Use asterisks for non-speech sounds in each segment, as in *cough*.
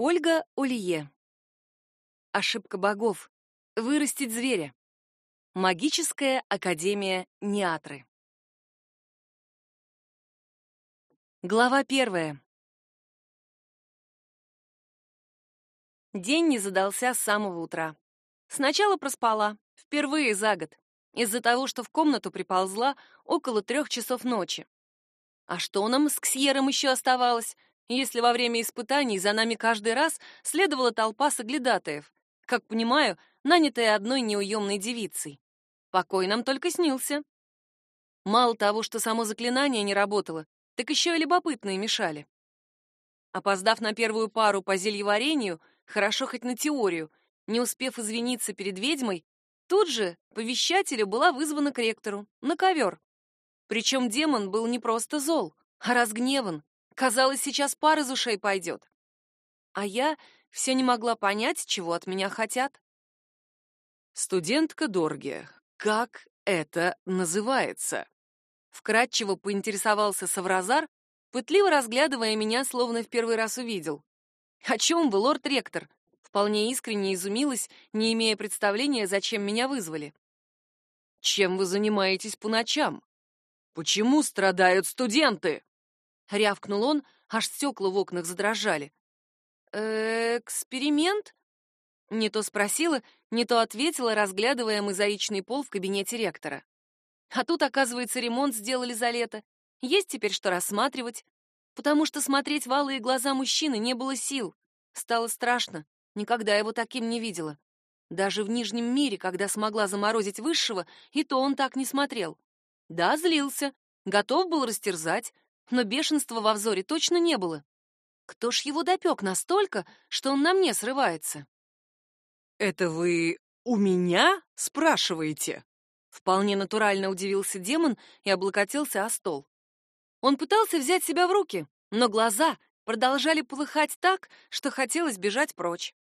Ольга Улье. Ошибка богов. Вырастить зверя. Магическая академия Неатры. Глава первая. День не задался с самого утра. Сначала проспала, впервые за год, из-за того, что в комнату приползла около трех часов ночи. А что нам с Ксьером еще оставалось? Если во время испытаний за нами каждый раз следовала толпа соглядатаев, как понимаю, нанятая одной неуемной девицей. Покой нам только снился. Мало того, что само заклинание не работало, так еще и любопытные мешали. Опоздав на первую пару по зельеварению, хорошо хоть на теорию, не успев извиниться перед ведьмой, тут же по вещателю была вызвана к ректору, на ковер. Причем демон был не просто зол, а разгневан, Казалось, сейчас пар из ушей пойдет. А я все не могла понять, чего от меня хотят. «Студентка Дорги, как это называется?» Вкратчиво поинтересовался Савразар, пытливо разглядывая меня, словно в первый раз увидел. «О чем вы, лорд-ректор?» Вполне искренне изумилась, не имея представления, зачем меня вызвали. «Чем вы занимаетесь по ночам? Почему страдают студенты?» — рявкнул он, аж стекла в окнах задрожали. «Эксперимент?» Не то спросила, не то ответила, разглядывая мозаичный пол в кабинете ректора. А тут, оказывается, ремонт сделали за лето. Есть теперь что рассматривать. Потому что смотреть в алые глаза мужчины не было сил. Стало страшно. Никогда его таким не видела. Даже в Нижнем мире, когда смогла заморозить высшего, и то он так не смотрел. Да, злился, готов был растерзать, но бешенства во взоре точно не было. Кто ж его допек настолько, что он на мне срывается? «Это вы у меня спрашиваете?» Вполне натурально удивился демон и облокотился о стол. Он пытался взять себя в руки, но глаза продолжали полыхать так, что хотелось бежать прочь.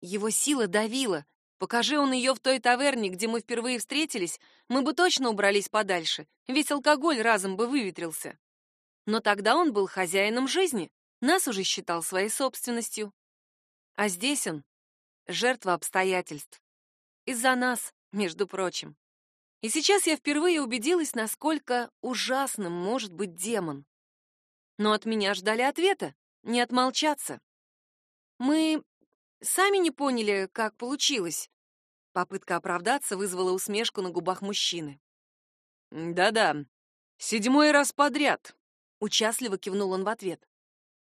Его сила давила. Покажи он ее в той таверне, где мы впервые встретились, мы бы точно убрались подальше, ведь алкоголь разом бы выветрился. Но тогда он был хозяином жизни, нас уже считал своей собственностью. А здесь он — жертва обстоятельств. Из-за нас, между прочим. И сейчас я впервые убедилась, насколько ужасным может быть демон. Но от меня ждали ответа, не отмолчаться. Мы сами не поняли, как получилось. Попытка оправдаться вызвала усмешку на губах мужчины. «Да-да, седьмой раз подряд», Участливо кивнул он в ответ.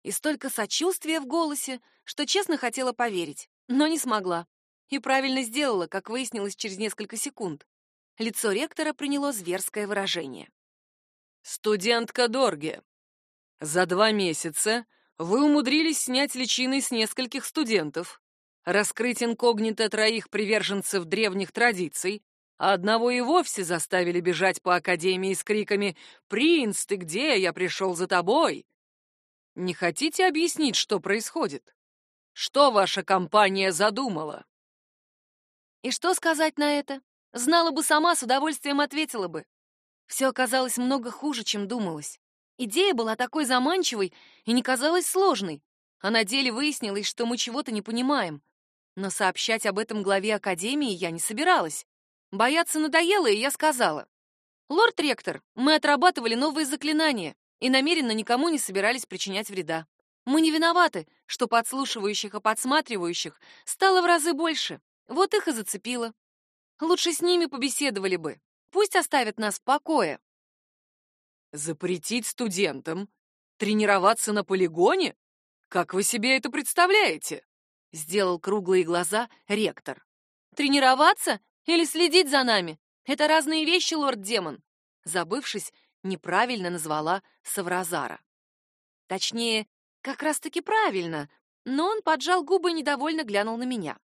И столько сочувствия в голосе, что честно хотела поверить, но не смогла. И правильно сделала, как выяснилось через несколько секунд. Лицо ректора приняло зверское выражение. «Студентка Дорги, за два месяца вы умудрились снять личины с нескольких студентов, раскрыть инкогнито троих приверженцев древних традиций, а одного и вовсе заставили бежать по академии с криками «Принц, ты где? Я пришел за тобой!» Не хотите объяснить, что происходит? Что ваша компания задумала? И что сказать на это? Знала бы сама, с удовольствием ответила бы. Все оказалось много хуже, чем думалось. Идея была такой заманчивой и не казалась сложной, а на деле выяснилось, что мы чего-то не понимаем. Но сообщать об этом главе Академии я не собиралась. Бояться надоело, и я сказала. «Лорд-ректор, мы отрабатывали новые заклинания и намеренно никому не собирались причинять вреда. Мы не виноваты, что подслушивающих и подсматривающих стало в разы больше. Вот их и зацепило. Лучше с ними побеседовали бы. Пусть оставят нас в покое». «Запретить студентам тренироваться на полигоне? Как вы себе это представляете?» Сделал круглые глаза ректор. «Тренироваться? Или следить за нами. Это разные вещи, лорд-демон. Забывшись, неправильно назвала Савразара. Точнее, как раз-таки правильно, но он поджал губы и недовольно глянул на меня.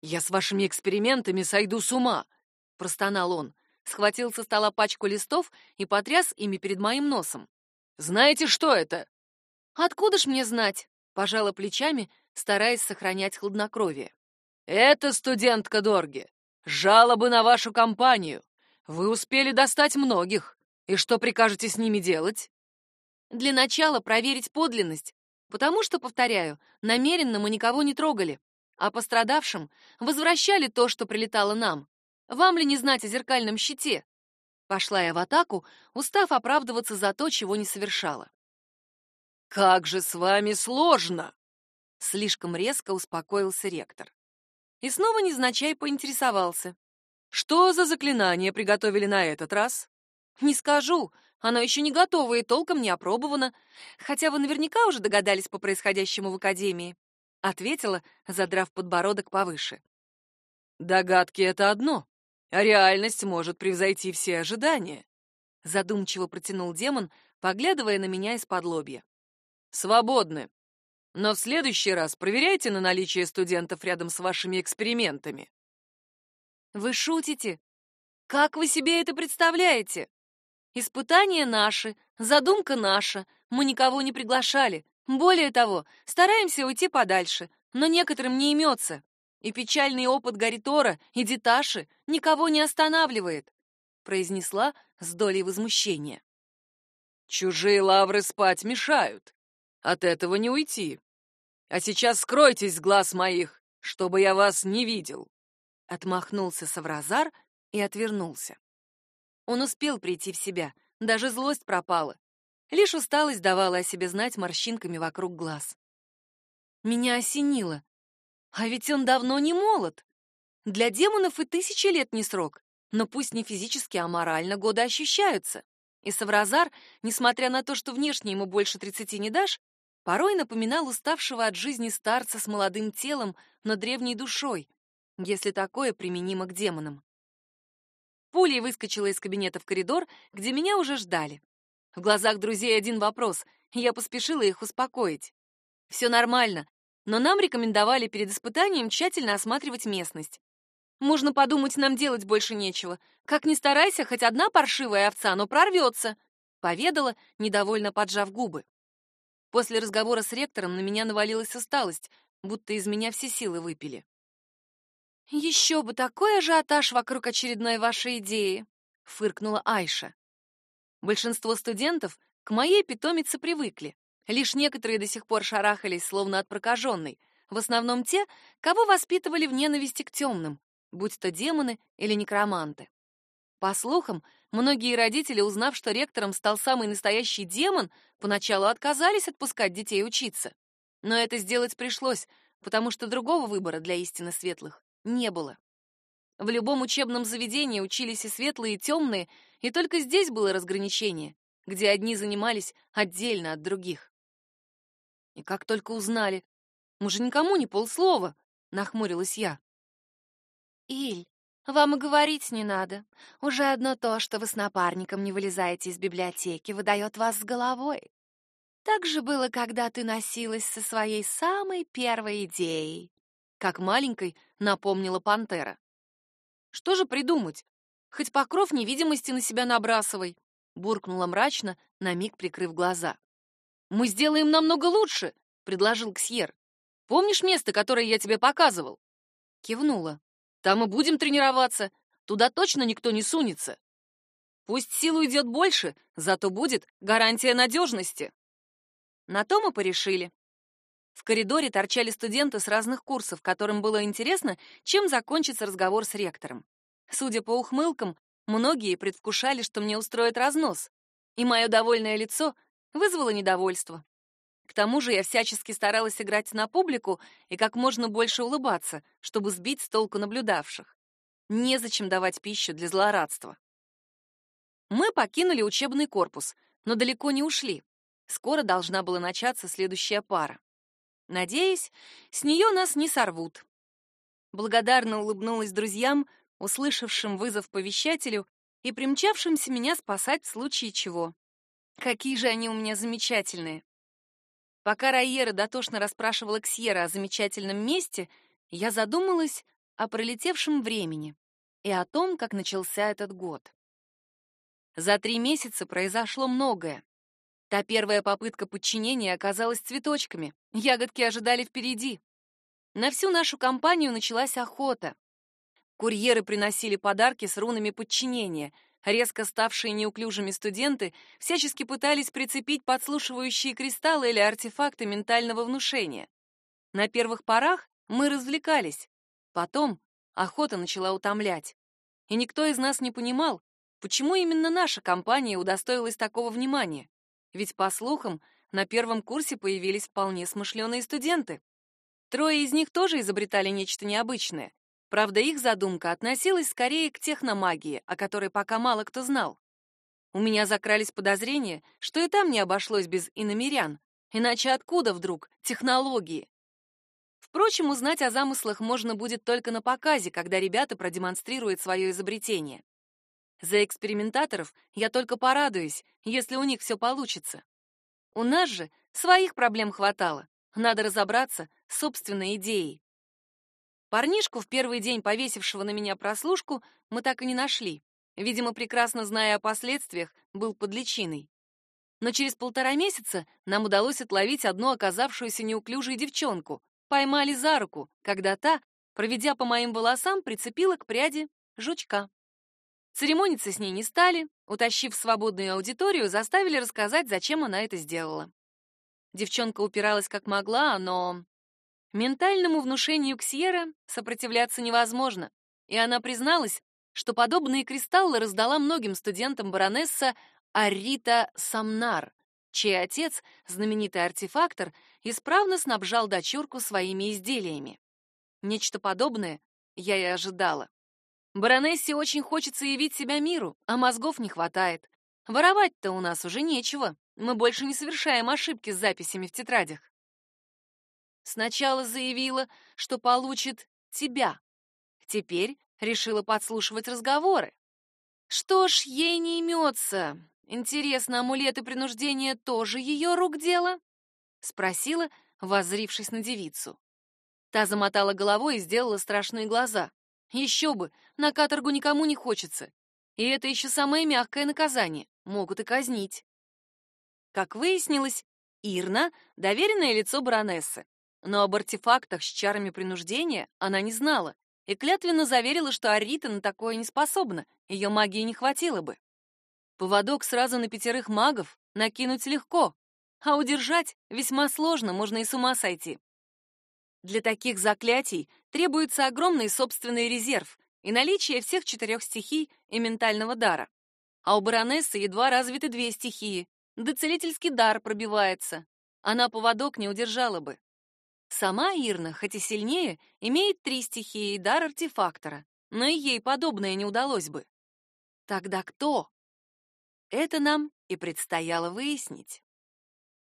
«Я с вашими экспериментами сойду с ума!» — простонал он, схватил со стола пачку листов и потряс ими перед моим носом. «Знаете, что это?» «Откуда ж мне знать?» — пожала плечами, стараясь сохранять хладнокровие. «Это студентка Дорги. Жалобы на вашу компанию. Вы успели достать многих. И что прикажете с ними делать? Для начала проверить подлинность. Потому что, повторяю, намеренно мы никого не трогали, а пострадавшим возвращали то, что прилетало нам. Вам ли не знать о зеркальном щите? Пошла я в атаку, устав оправдываться за то, чего не совершала. Как же с вами сложно, слишком резко успокоился ректор. И снова незначай поинтересовался: "Что за заклинание приготовили на этот раз?" "Не скажу, оно еще не готово и толком не опробовано, хотя вы наверняка уже догадались по происходящему в академии", ответила, задрав подбородок повыше. "Догадки это одно, а реальность может превзойти все ожидания", задумчиво протянул демон, поглядывая на меня из-под лобья. Свободны. Но в следующий раз проверяйте на наличие студентов рядом с вашими экспериментами. Вы шутите? Как вы себе это представляете? Испытания наши, задумка наша, мы никого не приглашали. Более того, стараемся уйти подальше, но некоторым не имется. И печальный опыт Гаритора и Диташи никого не останавливает, произнесла с долей возмущения. Чужие лавры спать мешают. От этого не уйти. А сейчас скройтесь с глаз моих, чтобы я вас не видел. Отмахнулся Савразар и отвернулся. Он успел прийти в себя, даже злость пропала. Лишь усталость давала о себе знать морщинками вокруг глаз. Меня осенило. А ведь он давно не молод. Для демонов и тысячи лет не срок, но пусть не физически, а морально годы ощущаются. И Савразар, несмотря на то, что внешне ему больше тридцати не дашь, порой напоминал уставшего от жизни старца с молодым телом, но древней душой, если такое применимо к демонам. Пулей выскочила из кабинета в коридор, где меня уже ждали. В глазах друзей один вопрос, и я поспешила их успокоить. Все нормально, но нам рекомендовали перед испытанием тщательно осматривать местность. Можно подумать, нам делать больше нечего. Как ни старайся, хоть одна паршивая овца, но прорвется, поведала, недовольно поджав губы. После разговора с ректором на меня навалилась усталость, будто из меня все силы выпили. Еще бы такой ажиотаж вокруг очередной вашей идеи, фыркнула Айша. Большинство студентов к моей питомице привыкли. Лишь некоторые до сих пор шарахались, словно от прокаженной. В основном те, кого воспитывали в ненависти к темным, будь то демоны или некроманты. По слухам, многие родители, узнав, что ректором стал самый настоящий демон, поначалу отказались отпускать детей учиться. Но это сделать пришлось, потому что другого выбора для истины светлых не было. В любом учебном заведении учились и светлые, и темные, и только здесь было разграничение, где одни занимались отдельно от других. И как только узнали, мы же никому не полслова, нахмурилась я. Иль, вам и говорить не надо. Уже одно то, что вы с напарником не вылезаете из библиотеки, выдает вас с головой. Так же было, когда ты носилась со своей самой первой идеей. Как маленькой напомнила пантера. Что же придумать? Хоть покров невидимости на себя набрасывай, буркнула мрачно, на миг прикрыв глаза. Мы сделаем намного лучше, предложил Ксьер. Помнишь место, которое я тебе показывал? Кивнула. Там и будем тренироваться. Туда точно никто не сунется. Пусть силу идет больше, зато будет гарантия надежности. На то мы порешили. В коридоре торчали студенты с разных курсов, которым было интересно, чем закончится разговор с ректором. Судя по ухмылкам, многие предвкушали, что мне устроят разнос, и мое довольное лицо вызвало недовольство. К тому же я всячески старалась играть на публику и как можно больше улыбаться, чтобы сбить с толку наблюдавших. Незачем давать пищу для злорадства. Мы покинули учебный корпус, но далеко не ушли. Скоро должна была начаться следующая пара. Надеюсь, с нее нас не сорвут. Благодарно улыбнулась друзьям, услышавшим вызов повещателю и примчавшимся меня спасать в случае чего. Какие же они у меня замечательные. Пока Райера дотошно расспрашивала Ксьера о замечательном месте, я задумалась о пролетевшем времени и о том, как начался этот год. За три месяца произошло многое. Та первая попытка подчинения оказалась цветочками, ягодки ожидали впереди. На всю нашу компанию началась охота. Курьеры приносили подарки с рунами подчинения, Резко ставшие неуклюжими студенты всячески пытались прицепить подслушивающие кристаллы или артефакты ментального внушения. На первых порах мы развлекались, потом охота начала утомлять. И никто из нас не понимал, почему именно наша компания удостоилась такого внимания. Ведь, по слухам, на первом курсе появились вполне смышленые студенты. Трое из них тоже изобретали нечто необычное. Правда, их задумка относилась скорее к техномагии, о которой пока мало кто знал. У меня закрались подозрения, что и там не обошлось без иномерян, иначе откуда вдруг технологии? Впрочем, узнать о замыслах можно будет только на показе, когда ребята продемонстрируют свое изобретение. За экспериментаторов я только порадуюсь, если у них все получится. У нас же своих проблем хватало. Надо разобраться с собственной идеей. Парнишку, в первый день повесившего на меня прослушку, мы так и не нашли. Видимо, прекрасно зная о последствиях, был под личиной. Но через полтора месяца нам удалось отловить одну оказавшуюся неуклюжей девчонку. Поймали за руку, когда та, проведя по моим волосам, прицепила к пряди жучка. Церемониться с ней не стали, утащив свободную аудиторию, заставили рассказать, зачем она это сделала. Девчонка упиралась как могла, но ментальному внушению Ксьера сопротивляться невозможно, и она призналась, что подобные кристаллы раздала многим студентам баронесса Арита Самнар, чей отец, знаменитый артефактор, исправно снабжал дочурку своими изделиями. Нечто подобное я и ожидала. Баронессе очень хочется явить себя миру, а мозгов не хватает. Воровать-то у нас уже нечего. Мы больше не совершаем ошибки с записями в тетрадях. Сначала заявила, что получит тебя. Теперь решила подслушивать разговоры. Что ж, ей не имется. Интересно, амулеты принуждения тоже ее рук дело? Спросила, воззрившись на девицу. Та замотала головой и сделала страшные глаза. Еще бы, на каторгу никому не хочется. И это еще самое мягкое наказание. Могут и казнить. Как выяснилось, Ирна — доверенное лицо баронессы. Но об артефактах с чарами принуждения она не знала и клятвенно заверила, что Арита на такое не способна, ее магии не хватило бы. Поводок сразу на пятерых магов накинуть легко, а удержать весьма сложно, можно и с ума сойти. Для таких заклятий требуется огромный собственный резерв и наличие всех четырех стихий и ментального дара. А у баронессы едва развиты две стихии, да целительский дар пробивается. Она поводок не удержала бы. Сама Ирна, хоть и сильнее, имеет три стихии и дар артефактора, но и ей подобное не удалось бы. Тогда кто? Это нам и предстояло выяснить.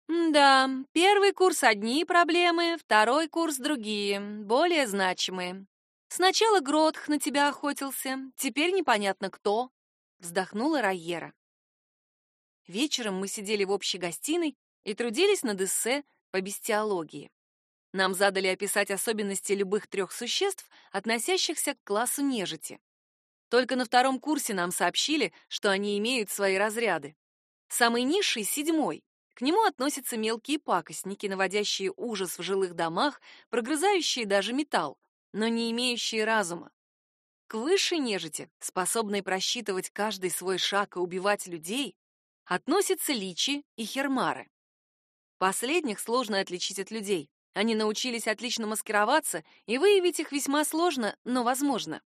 Да, первый курс одни проблемы, второй курс другие, более значимые. Сначала Гротх на тебя охотился, теперь непонятно кто, вздохнула Райера. Вечером мы сидели в общей гостиной и трудились над эссе по бестиологии. Нам задали описать особенности любых трех существ, относящихся к классу нежити. Только на втором курсе нам сообщили, что они имеют свои разряды. Самый низший — седьмой, к нему относятся мелкие пакостники, наводящие ужас в жилых домах, прогрызающие даже металл, но не имеющие разума. К высшей нежити, способной просчитывать каждый свой шаг и убивать людей, относятся личи и хермары. Последних сложно отличить от людей. Они научились отлично маскироваться, и выявить их весьма сложно, но возможно.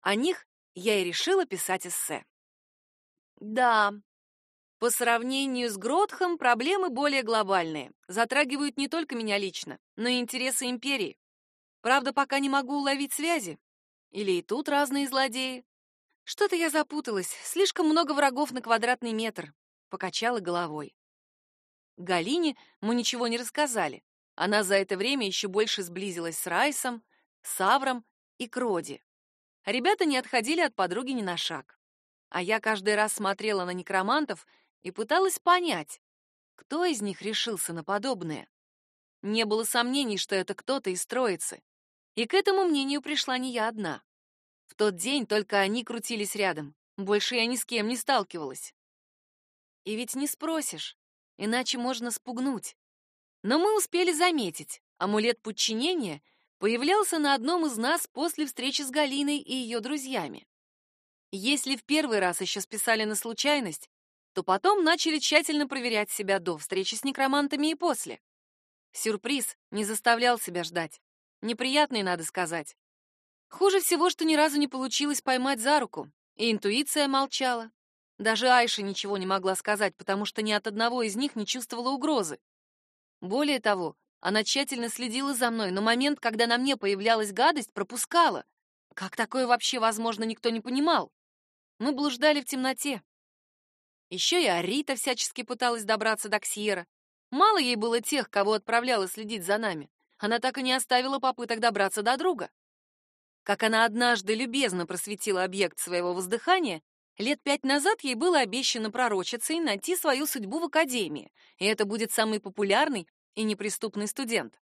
О них я и решила писать эссе. Да, по сравнению с Гротхом проблемы более глобальные, затрагивают не только меня лично, но и интересы империи. Правда, пока не могу уловить связи. Или и тут разные злодеи. Что-то я запуталась, слишком много врагов на квадратный метр. Покачала головой. Галине мы ничего не рассказали. Она за это время еще больше сблизилась с Райсом, Савром и Кроди. Ребята не отходили от подруги ни на шаг. А я каждый раз смотрела на некромантов и пыталась понять, кто из них решился на подобное. Не было сомнений, что это кто-то из троицы. И к этому мнению пришла не я одна. В тот день только они крутились рядом. Больше я ни с кем не сталкивалась. И ведь не спросишь, иначе можно спугнуть. Но мы успели заметить, амулет подчинения появлялся на одном из нас после встречи с Галиной и ее друзьями. Если в первый раз еще списали на случайность, то потом начали тщательно проверять себя до встречи с некромантами и после. Сюрприз не заставлял себя ждать. Неприятный, надо сказать. Хуже всего, что ни разу не получилось поймать за руку, и интуиция молчала. Даже Айша ничего не могла сказать, потому что ни от одного из них не чувствовала угрозы. Более того, она тщательно следила за мной, но момент, когда на мне появлялась гадость, пропускала. Как такое вообще возможно, никто не понимал. Мы блуждали в темноте. Еще и Арита всячески пыталась добраться до Ксьера. Мало ей было тех, кого отправляла следить за нами. Она так и не оставила попыток добраться до друга. Как она однажды любезно просветила объект своего воздыхания, лет пять назад ей было обещано пророчицей найти свою судьбу в академии, и это будет самый популярный и неприступный студент.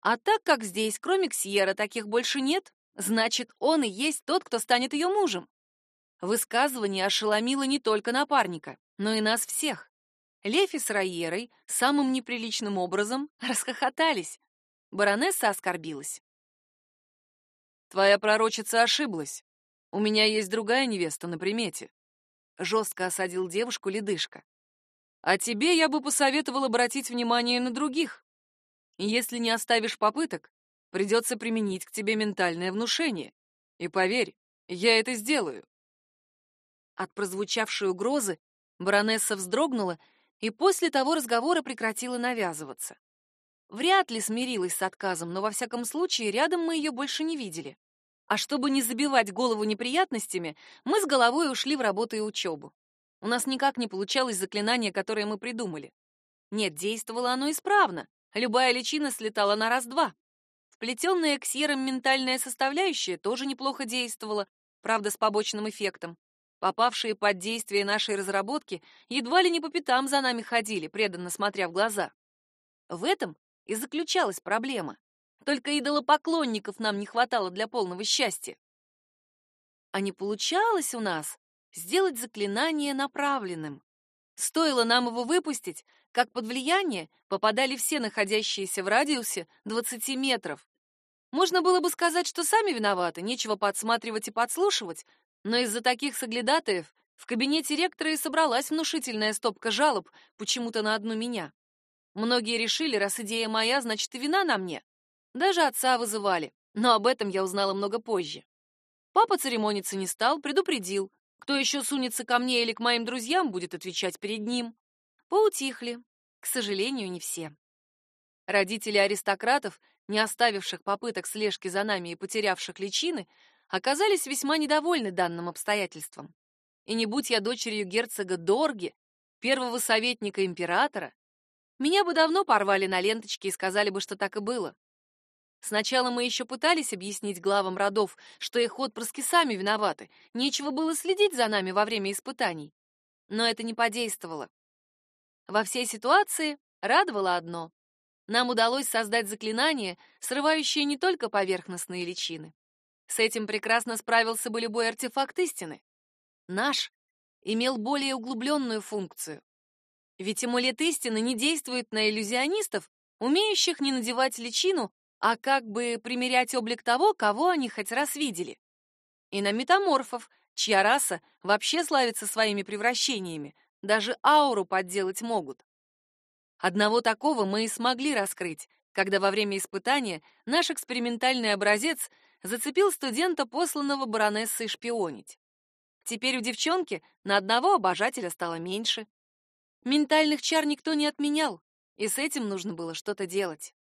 А так как здесь, кроме Ксьера, таких больше нет, значит, он и есть тот, кто станет ее мужем. Высказывание ошеломило не только напарника, но и нас всех. Лефи с Райерой самым неприличным образом *laughs* расхохотались. Баронесса оскорбилась. «Твоя пророчица ошиблась. У меня есть другая невеста на примете», — жестко осадил девушку ледышка. «А тебе я бы посоветовал обратить внимание на других. Если не оставишь попыток, придется применить к тебе ментальное внушение. И поверь, я это сделаю. От прозвучавшей угрозы баронесса вздрогнула и после того разговора прекратила навязываться. Вряд ли смирилась с отказом, но во всяком случае рядом мы ее больше не видели. А чтобы не забивать голову неприятностями, мы с головой ушли в работу и учебу. У нас никак не получалось заклинание, которое мы придумали. Нет, действовало оно исправно. Любая личина слетала на раз-два. Вплетенная к серым ментальная составляющая тоже неплохо действовала, правда, с побочным эффектом. Попавшие под действие нашей разработки едва ли не по пятам за нами ходили, преданно смотря в глаза. В этом и заключалась проблема. Только идолопоклонников нам не хватало для полного счастья. А не получалось у нас сделать заклинание направленным. Стоило нам его выпустить, как под влияние попадали все находящиеся в радиусе 20 метров. Можно было бы сказать, что сами виноваты, нечего подсматривать и подслушивать, но из-за таких соглядатаев в кабинете ректора и собралась внушительная стопка жалоб почему-то на одну меня. Многие решили, раз идея моя, значит и вина на мне. Даже отца вызывали, но об этом я узнала много позже. Папа церемониться не стал, предупредил. Кто еще сунется ко мне или к моим друзьям, будет отвечать перед ним. Поутихли. К сожалению, не все. Родители аристократов, не оставивших попыток слежки за нами и потерявших личины, оказались весьма недовольны данным обстоятельством. И не будь я дочерью герцога Дорги, первого советника императора, меня бы давно порвали на ленточки и сказали бы, что так и было. Сначала мы еще пытались объяснить главам родов, что их отпрыски сами виноваты, нечего было следить за нами во время испытаний. Но это не подействовало. Во всей ситуации радовало одно. Нам удалось создать заклинание, срывающее не только поверхностные личины, с этим прекрасно справился бы любой артефакт истины. Наш имел более углубленную функцию. Ведь амулет истины не действует на иллюзионистов, умеющих не надевать личину, а как бы примерять облик того, кого они хоть раз видели. И на метаморфов, чья раса вообще славится своими превращениями, даже ауру подделать могут. Одного такого мы и смогли раскрыть, когда во время испытания наш экспериментальный образец зацепил студента, посланного баронессой шпионить. Теперь у девчонки на одного обожателя стало меньше. Ментальных чар никто не отменял, и с этим нужно было что-то делать.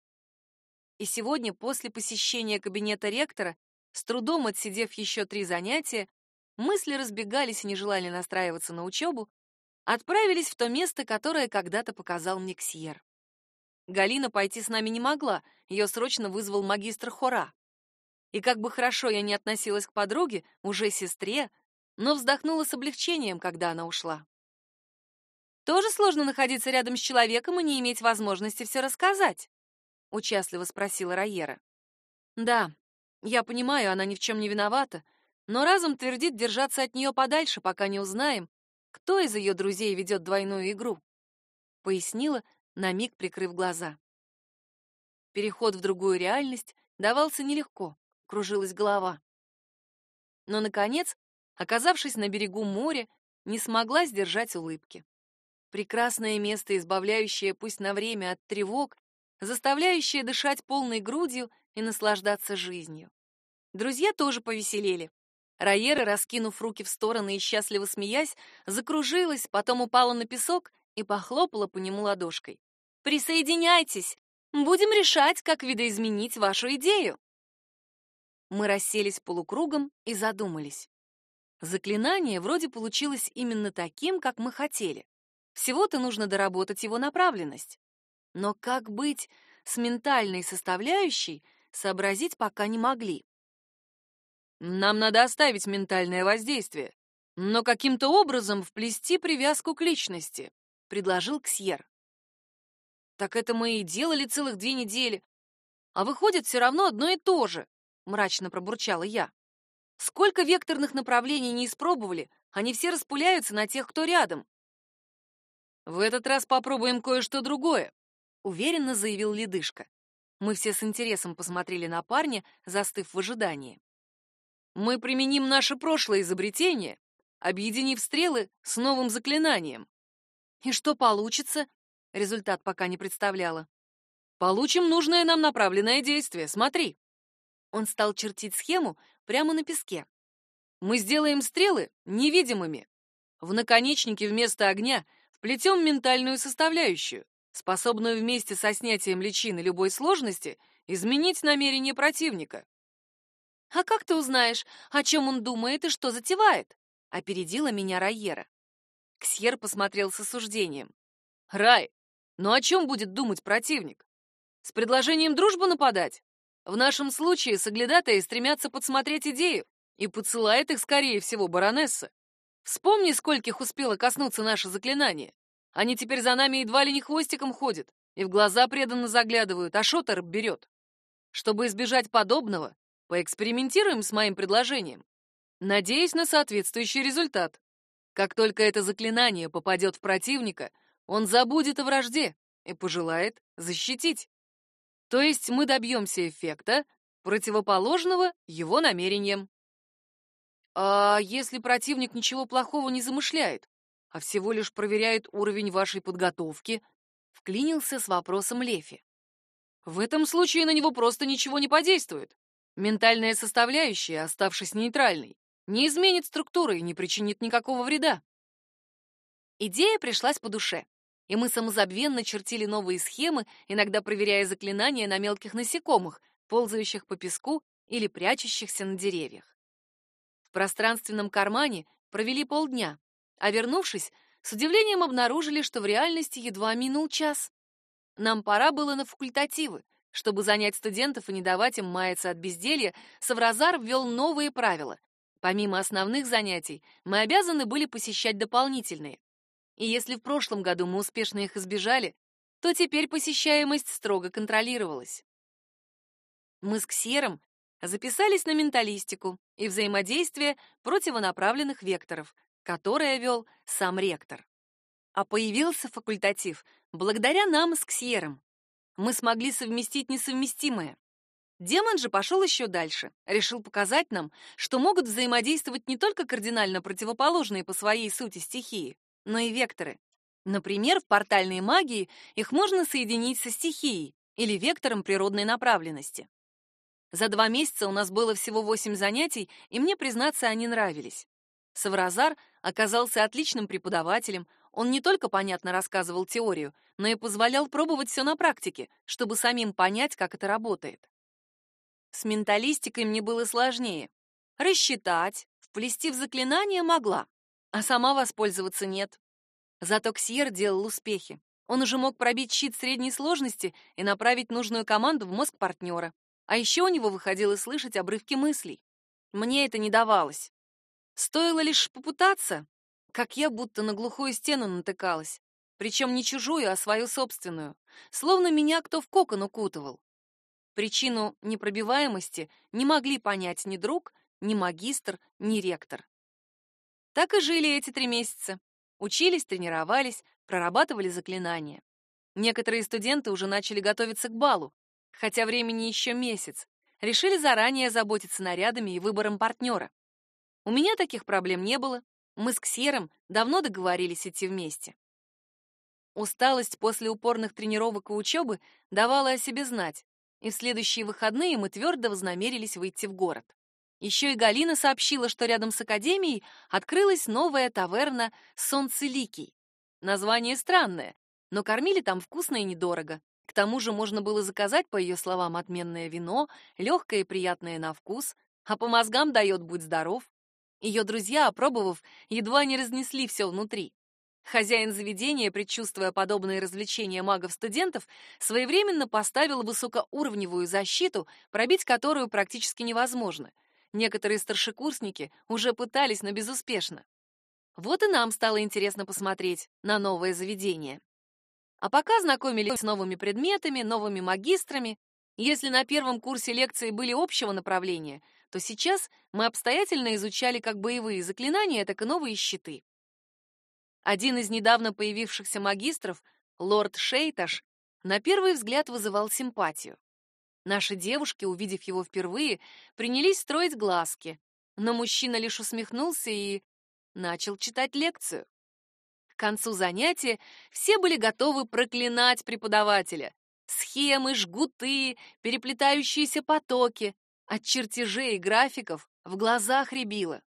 И сегодня, после посещения кабинета ректора, с трудом отсидев еще три занятия, мысли разбегались и не желали настраиваться на учебу, отправились в то место, которое когда-то показал мне Ксьер. Галина пойти с нами не могла, ее срочно вызвал магистр Хора. И как бы хорошо я не относилась к подруге, уже сестре, но вздохнула с облегчением, когда она ушла. Тоже сложно находиться рядом с человеком и не иметь возможности все рассказать, участливо спросила Раера. Да, я понимаю, она ни в чем не виновата, но разум твердит держаться от нее подальше, пока не узнаем, кто из ее друзей ведет двойную игру, пояснила, на миг прикрыв глаза. Переход в другую реальность давался нелегко кружилась голова. Но, наконец, оказавшись на берегу моря, не смогла сдержать улыбки. Прекрасное место, избавляющее пусть на время от тревог, заставляющее дышать полной грудью и наслаждаться жизнью. Друзья тоже повеселели. Райера, раскинув руки в стороны и счастливо смеясь, закружилась, потом упала на песок и похлопала по нему ладошкой. «Присоединяйтесь! Будем решать, как видоизменить вашу идею!» Мы расселись полукругом и задумались. Заклинание вроде получилось именно таким, как мы хотели. Всего-то нужно доработать его направленность. Но как быть с ментальной составляющей, сообразить пока не могли. Нам надо оставить ментальное воздействие, но каким-то образом вплести привязку к личности, предложил Ксьер. Так это мы и делали целых две недели. А выходит все равно одно и то же, мрачно пробурчала я. Сколько векторных направлений не испробовали, они все распыляются на тех, кто рядом. В этот раз попробуем кое-что другое, уверенно заявил Ледышка. Мы все с интересом посмотрели на парня, застыв в ожидании. Мы применим наше прошлое изобретение, объединив стрелы с новым заклинанием. И что получится? Результат пока не представляла. Получим нужное нам направленное действие. Смотри. Он стал чертить схему прямо на песке. Мы сделаем стрелы невидимыми. В наконечнике вместо огня вплетем ментальную составляющую, способную вместе со снятием личины любой сложности изменить намерение противника. «А как ты узнаешь, о чем он думает и что затевает?» — опередила меня Райера. Ксьер посмотрел с осуждением. «Рай, ну о чем будет думать противник? С предложением дружбы нападать? В нашем случае соглядатые стремятся подсмотреть идею, и подсылает их, скорее всего, баронесса. Вспомни, скольких успело коснуться наше заклинание. Они теперь за нами едва ли не хвостиком ходят и в глаза преданно заглядывают, а шотер берет. Чтобы избежать подобного, Поэкспериментируем с моим предложением. Надеюсь на соответствующий результат. Как только это заклинание попадет в противника, он забудет о вражде и пожелает защитить. То есть мы добьемся эффекта, противоположного его намерениям. А если противник ничего плохого не замышляет, а всего лишь проверяет уровень вашей подготовки, вклинился с вопросом Лефи. В этом случае на него просто ничего не подействует. Ментальная составляющая, оставшись нейтральной, не изменит структуры и не причинит никакого вреда. Идея пришлась по душе, и мы самозабвенно чертили новые схемы, иногда проверяя заклинания на мелких насекомых, ползающих по песку или прячущихся на деревьях. В пространственном кармане провели полдня, а вернувшись, с удивлением обнаружили, что в реальности едва минул час. Нам пора было на факультативы, чтобы занять студентов и не давать им маяться от безделья, Савразар ввел новые правила. Помимо основных занятий, мы обязаны были посещать дополнительные. И если в прошлом году мы успешно их избежали, то теперь посещаемость строго контролировалась. Мы с Ксером записались на менталистику и взаимодействие противонаправленных векторов, которое вел сам ректор. А появился факультатив благодаря нам с Ксером мы смогли совместить несовместимое. Демон же пошел еще дальше, решил показать нам, что могут взаимодействовать не только кардинально противоположные по своей сути стихии, но и векторы. Например, в портальной магии их можно соединить со стихией или вектором природной направленности. За два месяца у нас было всего восемь занятий, и мне, признаться, они нравились. Савразар оказался отличным преподавателем, он не только понятно рассказывал теорию, но и позволял пробовать все на практике, чтобы самим понять, как это работает. С менталистикой мне было сложнее. Рассчитать, вплести в заклинание могла, а сама воспользоваться нет. Зато Ксьер делал успехи. Он уже мог пробить щит средней сложности и направить нужную команду в мозг партнера. А еще у него выходило слышать обрывки мыслей. Мне это не давалось. Стоило лишь попытаться, как я будто на глухую стену натыкалась, причем не чужую, а свою собственную, словно меня кто в кокон укутывал. Причину непробиваемости не могли понять ни друг, ни магистр, ни ректор. Так и жили эти три месяца. Учились, тренировались, прорабатывали заклинания. Некоторые студенты уже начали готовиться к балу, хотя времени еще месяц. Решили заранее заботиться нарядами и выбором партнера. У меня таких проблем не было. Мы с Ксером давно договорились идти вместе. Усталость после упорных тренировок и учебы давала о себе знать, и в следующие выходные мы твердо вознамерились выйти в город. Еще и Галина сообщила, что рядом с академией открылась новая таверна «Солнцеликий». Название странное, но кормили там вкусно и недорого. К тому же можно было заказать, по ее словам, отменное вино, легкое и приятное на вкус, а по мозгам дает «Будь здоров». Ее друзья, опробовав, едва не разнесли все внутри. Хозяин заведения, предчувствуя подобные развлечения магов-студентов, своевременно поставил высокоуровневую защиту, пробить которую практически невозможно. Некоторые старшекурсники уже пытались, но безуспешно. Вот и нам стало интересно посмотреть на новое заведение. А пока знакомились с новыми предметами, новыми магистрами, если на первом курсе лекции были общего направления, то сейчас мы обстоятельно изучали как боевые заклинания, так и новые щиты. Один из недавно появившихся магистров, лорд Шейташ, на первый взгляд вызывал симпатию. Наши девушки, увидев его впервые, принялись строить глазки, но мужчина лишь усмехнулся и начал читать лекцию. К концу занятия все были готовы проклинать преподавателя. Схемы, жгуты, переплетающиеся потоки, от чертежей и графиков в глазах рябило.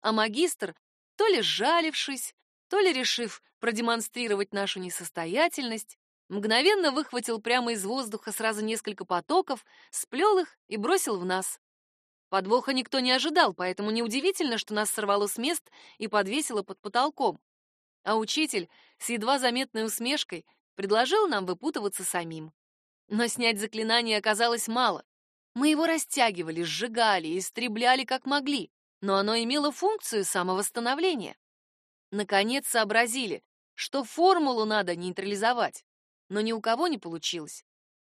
А магистр, то ли сжалившись, то ли решив продемонстрировать нашу несостоятельность, мгновенно выхватил прямо из воздуха сразу несколько потоков, сплел их и бросил в нас. Подвоха никто не ожидал, поэтому неудивительно, что нас сорвало с мест и подвесило под потолком. А учитель с едва заметной усмешкой предложил нам выпутываться самим. Но снять заклинание оказалось мало. Мы его растягивали, сжигали, истребляли как могли, но оно имело функцию самовосстановления. Наконец сообразили, что формулу надо нейтрализовать, но ни у кого не получилось.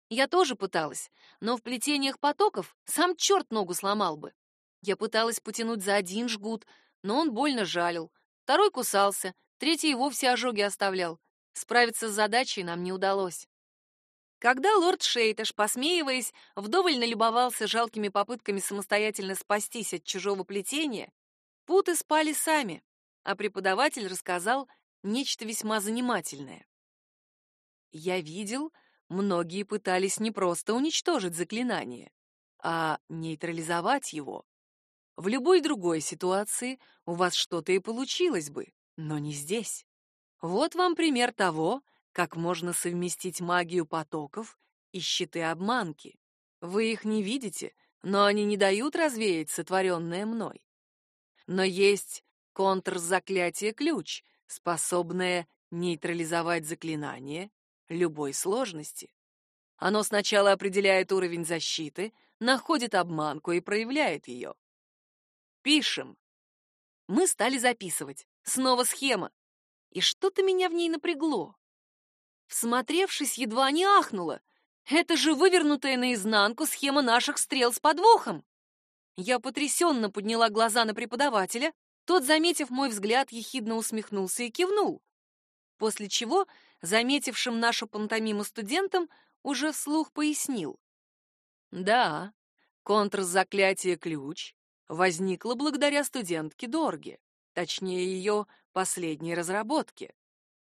Я тоже пыталась, но в плетениях потоков сам черт ногу сломал бы. Я пыталась потянуть за один жгут, но он больно жалил. Второй кусался, третий и вовсе ожоги оставлял. Справиться с задачей нам не удалось. Когда лорд Шейташ, посмеиваясь, вдоволь налюбовался жалкими попытками самостоятельно спастись от чужого плетения, путы спали сами а преподаватель рассказал нечто весьма занимательное. Я видел, многие пытались не просто уничтожить заклинание, а нейтрализовать его. В любой другой ситуации у вас что-то и получилось бы, но не здесь. Вот вам пример того, как можно совместить магию потоков и щиты обманки. Вы их не видите, но они не дают развеять сотворенное мной. Но есть контрзаклятие ключ, способное нейтрализовать заклинание любой сложности. Оно сначала определяет уровень защиты, находит обманку и проявляет ее. Пишем. Мы стали записывать. Снова схема. И что-то меня в ней напрягло. Всмотревшись, едва не ахнула. Это же вывернутая наизнанку схема наших стрел с подвохом. Я потрясенно подняла глаза на преподавателя, тот, заметив мой взгляд, ехидно усмехнулся и кивнул. После чего, заметившим нашу пантомиму студентам, уже вслух пояснил. Да, контрзаклятие «Ключ» возникло благодаря студентке Дорге, точнее ее последней разработке.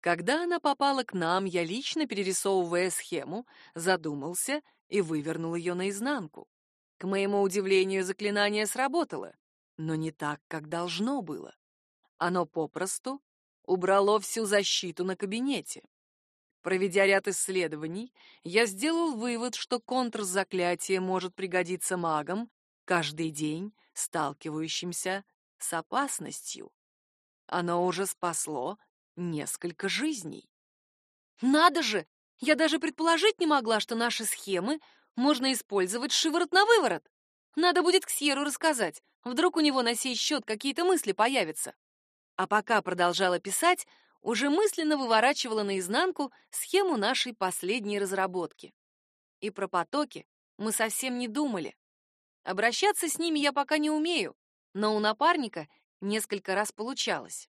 Когда она попала к нам, я лично, перерисовывая схему, задумался и вывернул ее наизнанку. К моему удивлению, заклинание сработало но не так, как должно было. Оно попросту убрало всю защиту на кабинете. Проведя ряд исследований, я сделал вывод, что контрзаклятие может пригодиться магам, каждый день сталкивающимся с опасностью. Оно уже спасло несколько жизней. Надо же! Я даже предположить не могла, что наши схемы можно использовать шиворот на выворот. Надо будет Ксьеру рассказать. Вдруг у него на сей счет какие-то мысли появятся. А пока продолжала писать, уже мысленно выворачивала наизнанку схему нашей последней разработки. И про потоки мы совсем не думали. Обращаться с ними я пока не умею, но у напарника несколько раз получалось.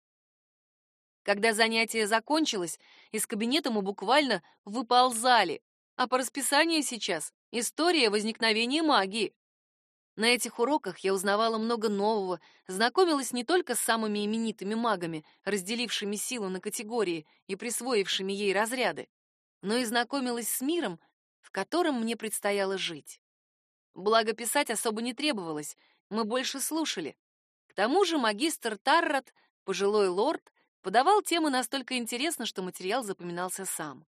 Когда занятие закончилось, из кабинета мы буквально выползали, а по расписанию сейчас история возникновения магии. На этих уроках я узнавала много нового, знакомилась не только с самыми именитыми магами, разделившими силу на категории и присвоившими ей разряды, но и знакомилась с миром, в котором мне предстояло жить. Благо писать особо не требовалось, мы больше слушали. К тому же магистр Таррат, пожилой лорд, подавал темы настолько интересно, что материал запоминался сам.